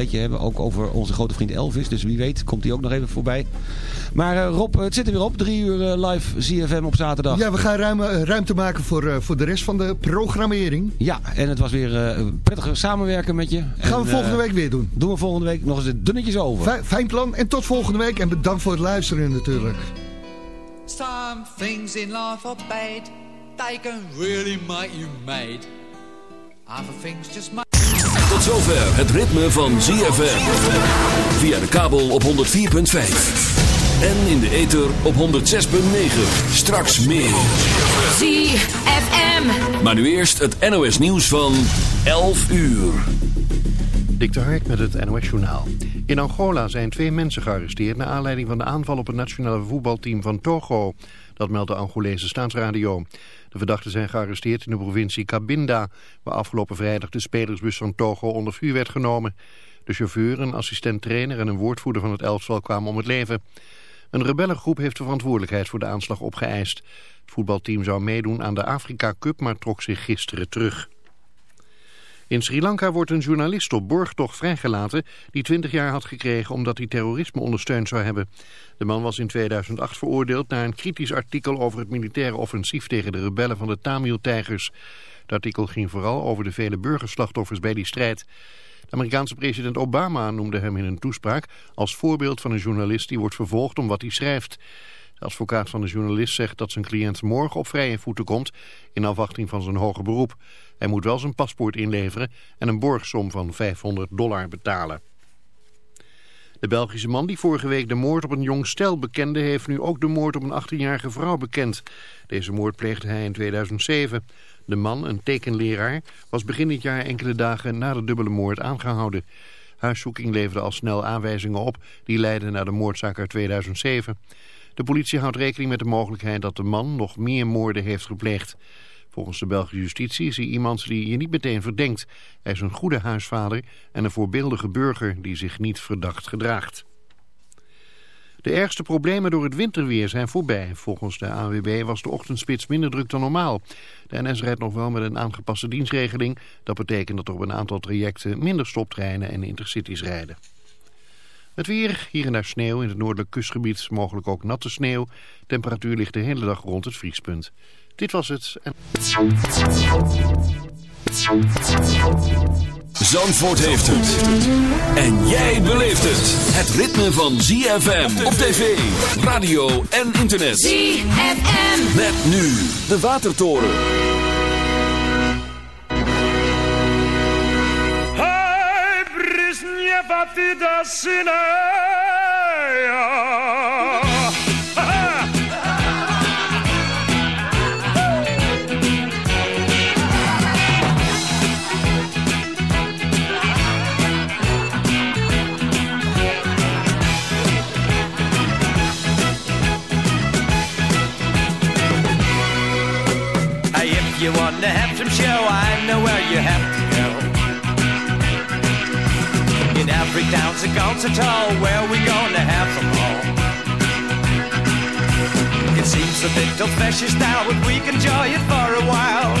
beetje hebben. Ook over onze grote vriend Elvis. Dus wie weet komt hij ook nog even voorbij. Maar Rob, het zit er weer op. Drie uur live ZFM op zaterdag. Ja, we gaan ruim, ruimte maken voor, voor de rest van de programmering. Ja, en het was weer prettig samenwerken met je. Gaan we volgende week weer doen. Doen we volgende week nog eens de dunnetjes over. fijn plan. En tot volgende week. En bedankt voor het luisteren natuurlijk. Some things in life are bad. They can really make you mad. Other things just make... Tot zover het ritme van ZFM. Via de kabel op 104.5. En in de ether op 106.9. Straks meer. ZFM. Maar nu eerst het NOS nieuws van 11 uur. Dik de Hark met het NOS journaal. In Angola zijn twee mensen gearresteerd... naar aanleiding van de aanval op het nationale voetbalteam van Togo. Dat meldt de Angolese staatsradio. De verdachten zijn gearresteerd in de provincie Cabinda... waar afgelopen vrijdag de spelersbus van Togo onder vuur werd genomen. De chauffeur, een assistent-trainer en een woordvoerder van het elftal kwamen om het leven. Een rebellengroep heeft de verantwoordelijkheid voor de aanslag opgeëist. Het voetbalteam zou meedoen aan de Afrika Cup, maar trok zich gisteren terug. In Sri Lanka wordt een journalist op borgtocht vrijgelaten die 20 jaar had gekregen omdat hij terrorisme ondersteund zou hebben. De man was in 2008 veroordeeld naar een kritisch artikel over het militaire offensief tegen de rebellen van de Tamil-tijgers. Het artikel ging vooral over de vele burgerslachtoffers bij die strijd. De Amerikaanse president Obama noemde hem in een toespraak als voorbeeld van een journalist die wordt vervolgd om wat hij schrijft. De advocaat van de journalist zegt dat zijn cliënt morgen op vrije voeten komt in afwachting van zijn hoger beroep. Hij moet wel zijn paspoort inleveren en een borgsom van 500 dollar betalen. De Belgische man die vorige week de moord op een jong stel bekende... heeft nu ook de moord op een 18-jarige vrouw bekend. Deze moord pleegde hij in 2007. De man, een tekenleraar, was begin dit jaar enkele dagen na de dubbele moord aangehouden. Huiszoeking leverde al snel aanwijzingen op... die leidden naar de moordzaak uit 2007. De politie houdt rekening met de mogelijkheid dat de man nog meer moorden heeft gepleegd. Volgens de Belgische justitie is hij iemand die je niet meteen verdenkt. Hij is een goede huisvader en een voorbeeldige burger die zich niet verdacht gedraagt. De ergste problemen door het winterweer zijn voorbij. Volgens de AWB was de ochtendspits minder druk dan normaal. De NS rijdt nog wel met een aangepaste dienstregeling. Dat betekent dat er op een aantal trajecten minder stoptreinen en intercities rijden. Het weer, hier en daar sneeuw in het noordelijk kustgebied, mogelijk ook natte sneeuw. Temperatuur ligt de hele dag rond het vriespunt. Dit was het. Zandvoort heeft het. En jij beleeft het. Het ritme van ZFM op tv, radio en internet. ZFM. Met nu de Watertoren. Brisnjewa vida you want to have some show, I know where you have every town's a concert hall where we gonna have them all. It seems a bit old-fashioned style, but we can enjoy it for a while.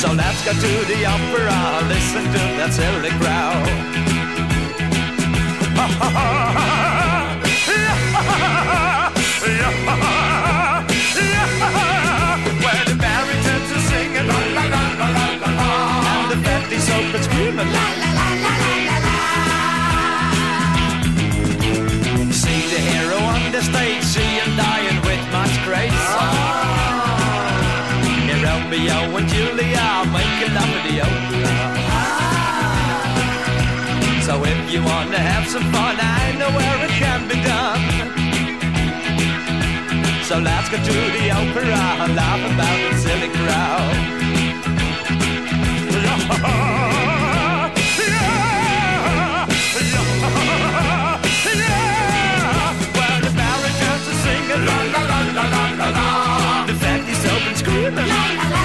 So let's go to the opera, listen to that silly crowd. Where the baritons are singing la la la la if you wanna have some fun, I know where it can be done. So let's go to the opera and laugh about the silly crowd. Well, the are singing la la la la la la. The fatties open screaming la la la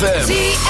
ZFM.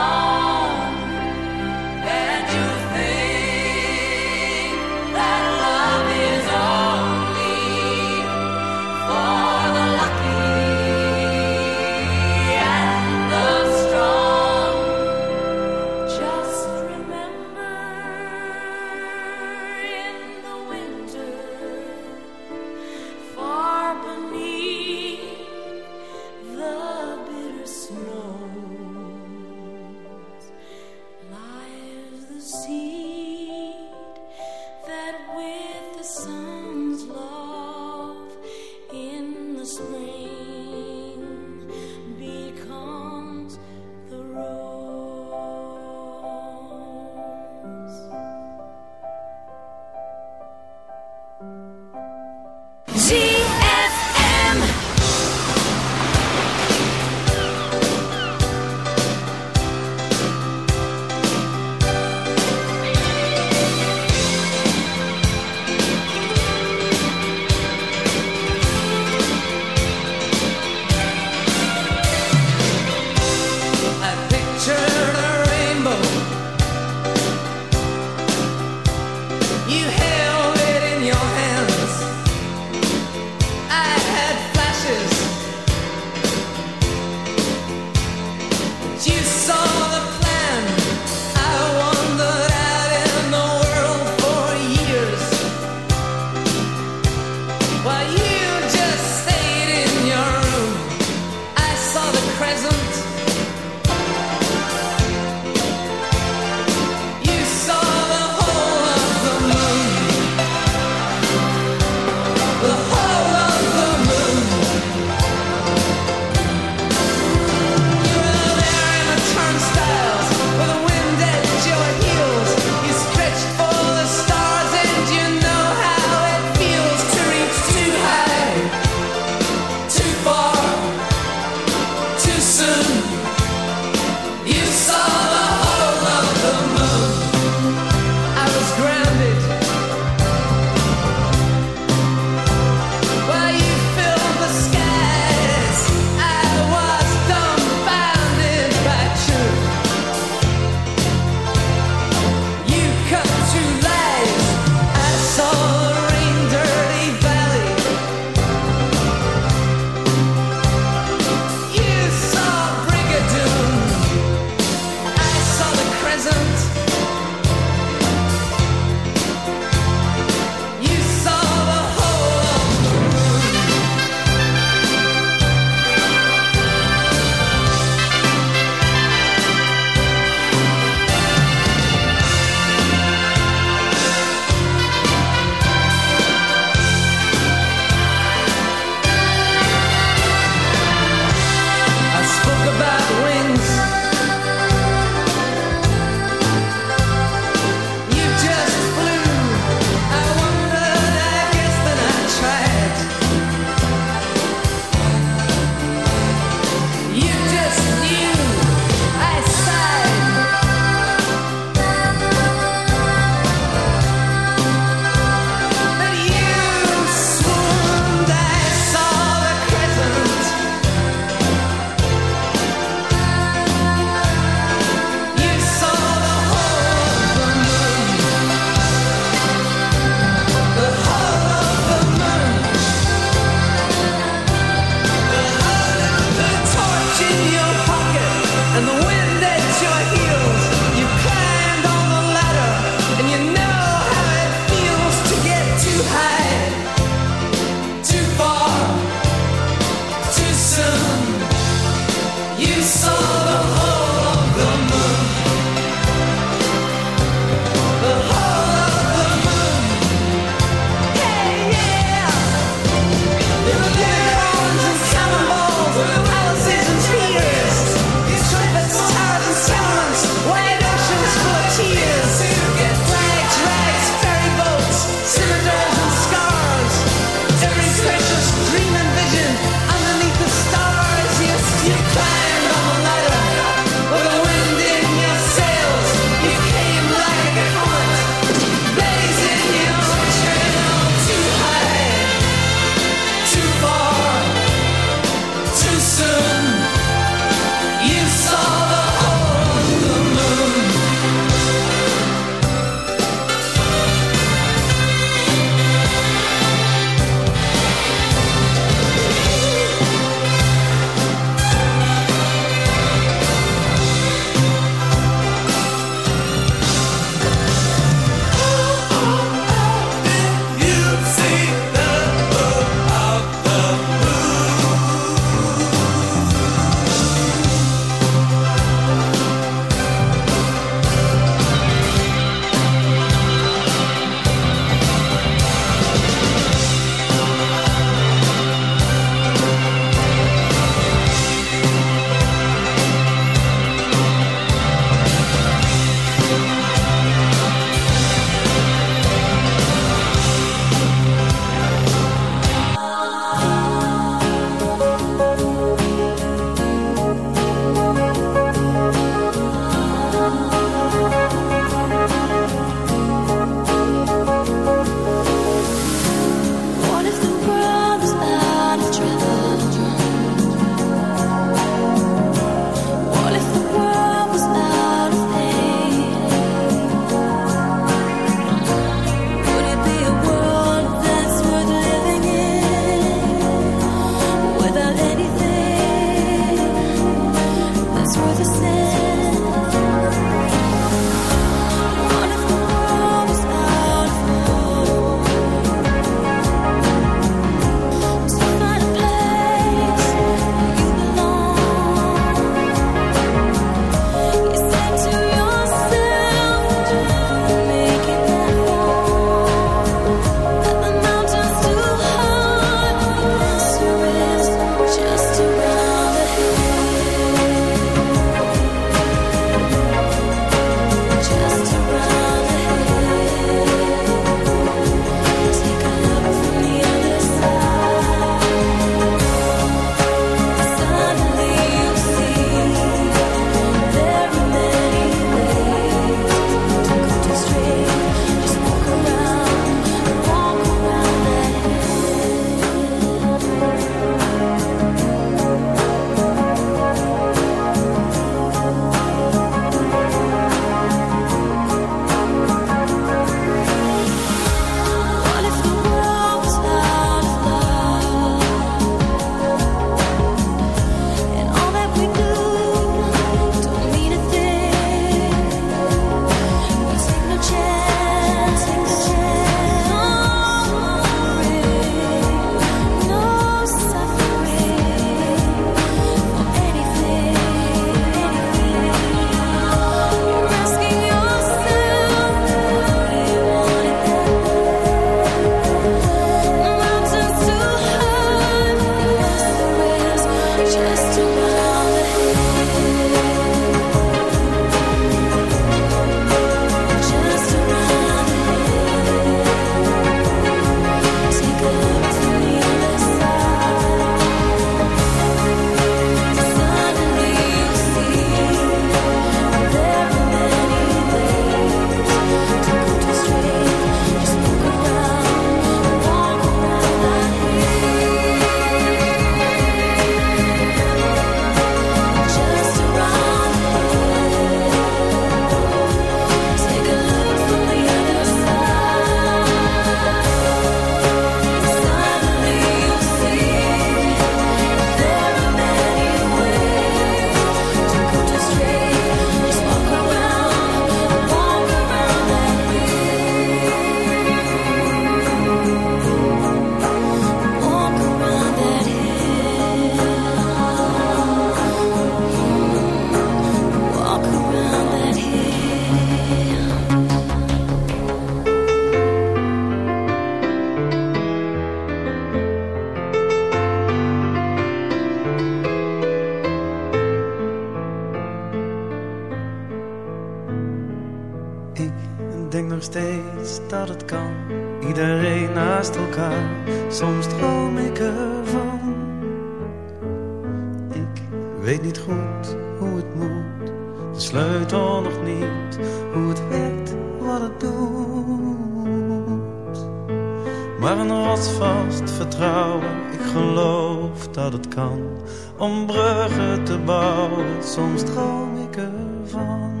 Soms droom ik ervan.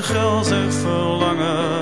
Een gulzig verlangen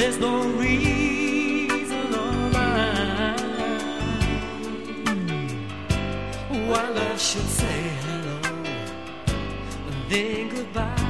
there's no reason or rhyme why love should say hello and then goodbye.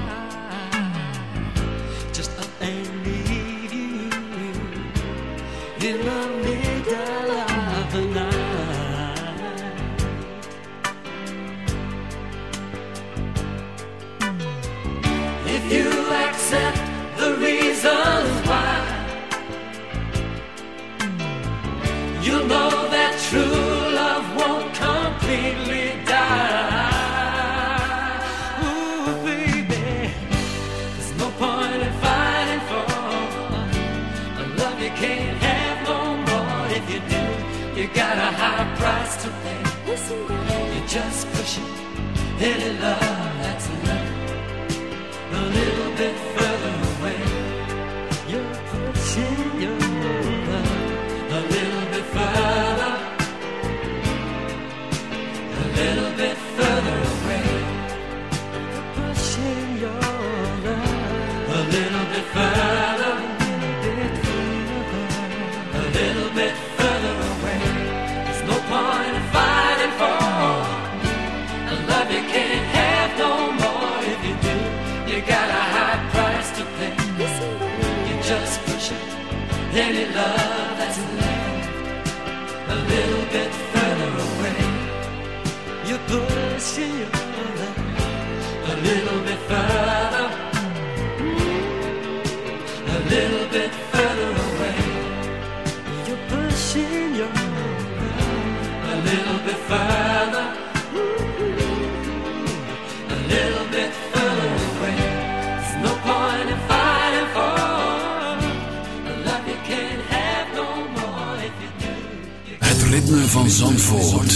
Ritme van Zandvoort.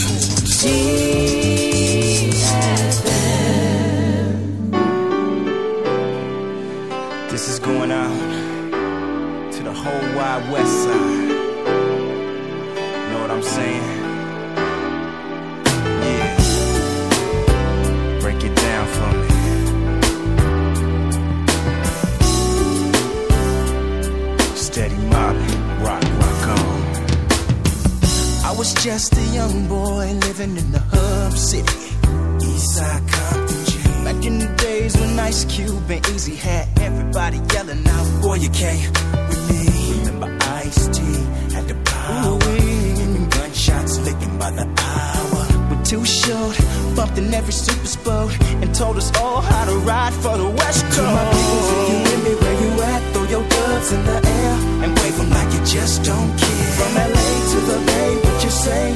This is going out to the whole wide west side. Just a young boy living in the hub city. Eastside Compton G. Back in the days when Ice Cube and Eazy had everybody yelling out, Boy, you can't with me. Remember Ice T had the power. Hearing gunshots licking by the hour. We're Too $hort, bumped in every super sport, and told us all how to ride for the West Coast. To my people, you with me where you at, your gloves in the air and wave them like you just don't care. From LA to the Bay, what you say?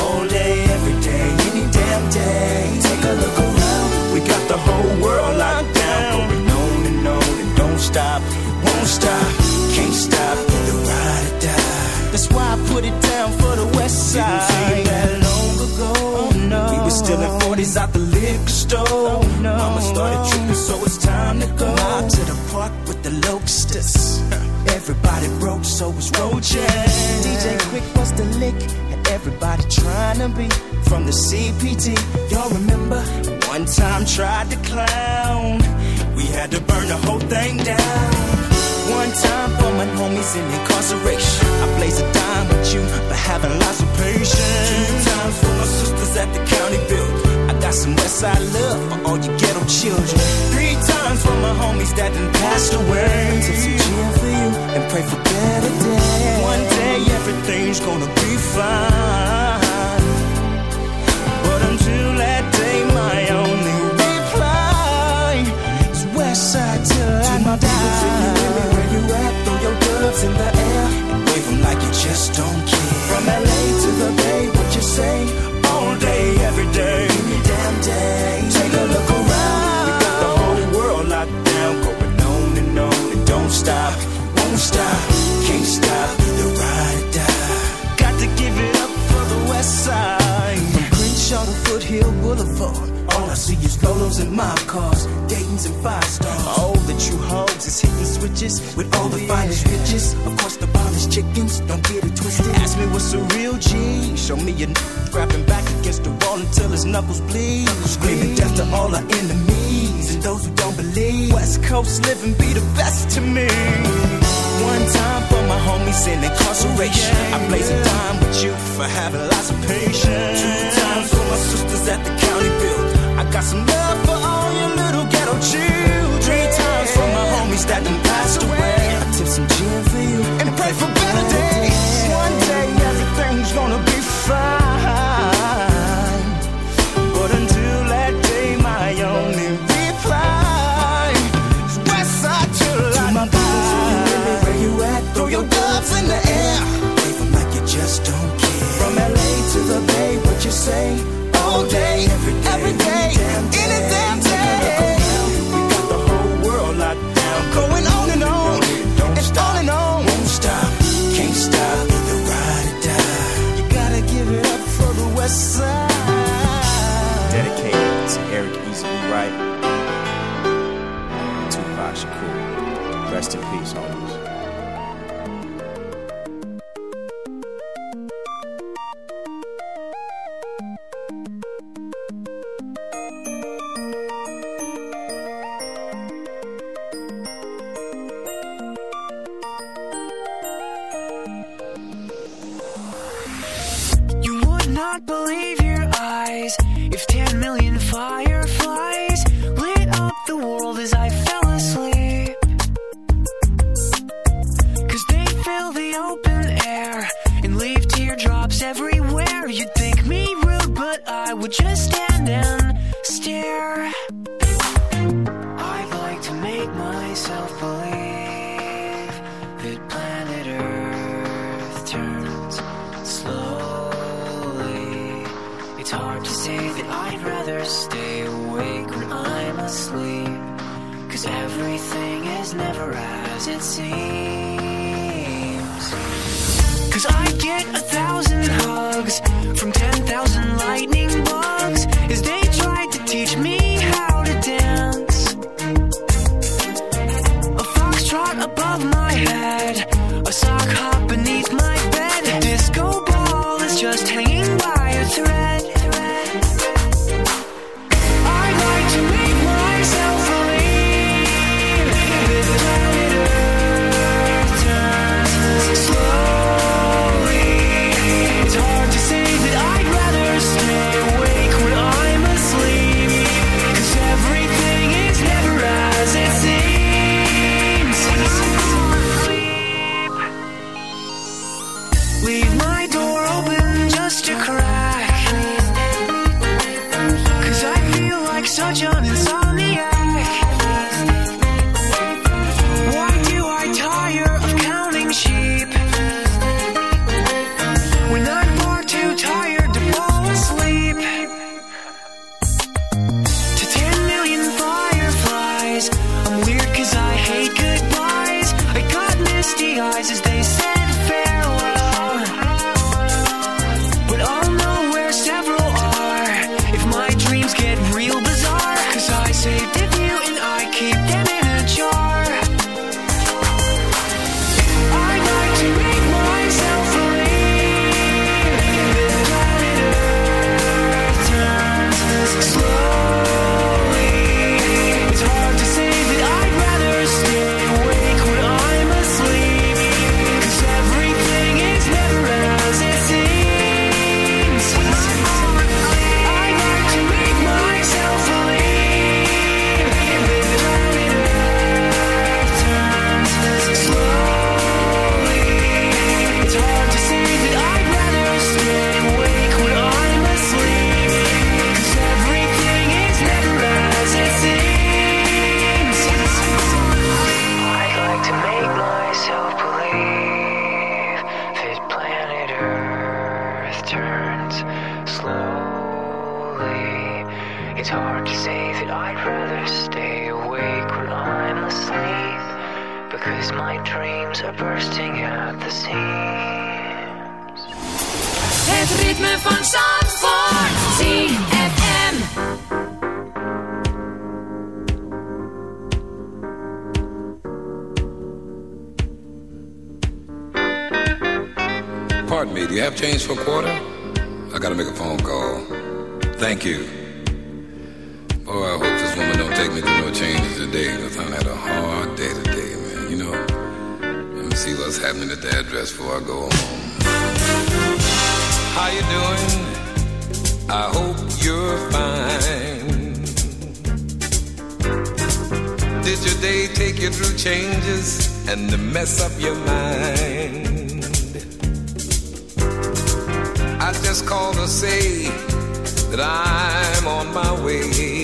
All day, every day, any damn day. Take a look around, we got the whole world locked down. Going on and on and don't stop, won't stop, can't stop. Either ride or die. That's why I put it down for the West Side. Didn't seem that long ago. Oh, no. We were still in 40s out the liquor store. Oh, no. Mama started tripping, so it's time to go. Out to the park the locusts. Everybody broke, so was roaches. DJ Quik was the lick, and everybody trying to be from the CPT. Y'all remember? One time tried to clown. We had to burn the whole thing down. One time for my homies in incarceration. I blaze a dime with you for having lots of patience. Two times for my sisters at the county building. Some Westside love for all you ghetto children. Three times for my homies that done passed away. Took some gin for you and pray for better days. One day everything's gonna be fine. But until that day, my only reply is west side till I my die. Where you at? Throw your gloves in the air and wave wave 'em like you just don't care. From LA to the Bay, what you say? All day, Lolos and mob cars, Dayton's and five stars. All the true hoes is hitting switches with all the finest bitches. Of course, the finest chickens, don't get it twisted. Ask me what's a real G. Show me a n- grabbing back against the wall until his knuckles bleed. Screaming death to all our enemies and those who don't believe. West Coast living be the best to me. One time for my homies in incarceration. I blaze a dime with you for having lots of patience. Two times for my sisters at the county building. Three times for my homies that done passed away. I tip some gin for you and pray for better days. One day everything's gonna be fine. hard to say that I'd rather stay awake when I'm asleep because my dreams are bursting at the seams. Het ritme van Zandvoort, ZFM. Pardon me, do you have change for a quarter? I gotta make a phone call. Thank you take me through no changes today, because I had a hard day today, man. You know, let me see what's happening at the address before I go home. How you doing? I hope you're fine. Did your day take you through changes and mess up your mind? I just called to say that I'm on my way.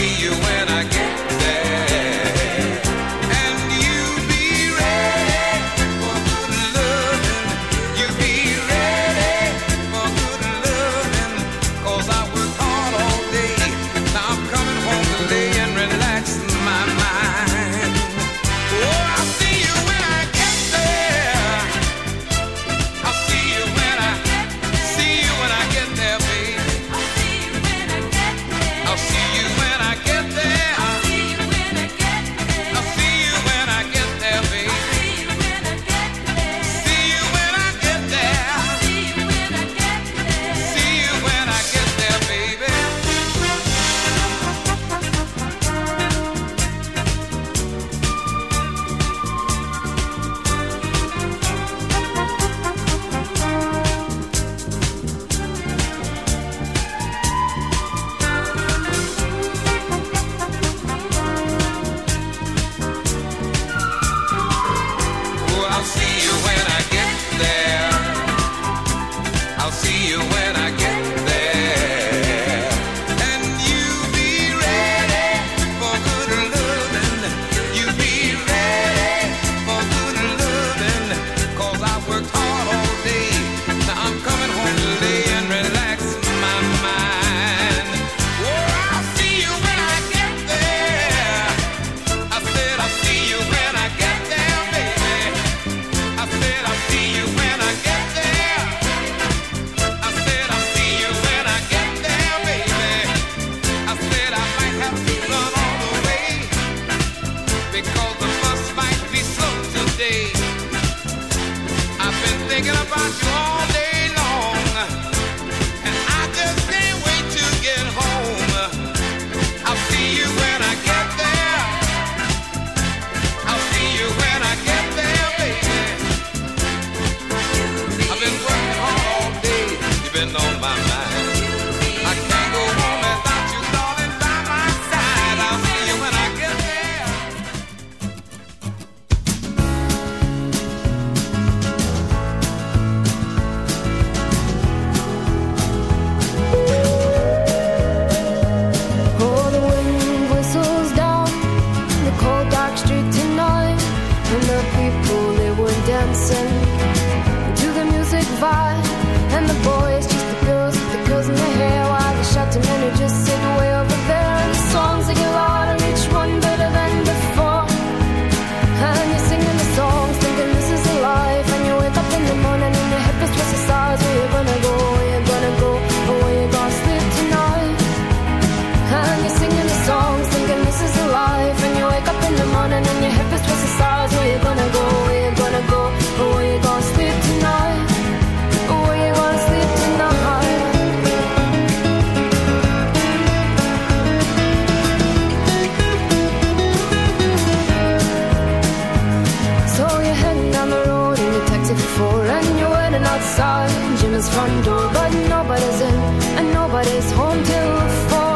See you when I get outside Jimmy's front door, but nobody's in, and nobody's home till four.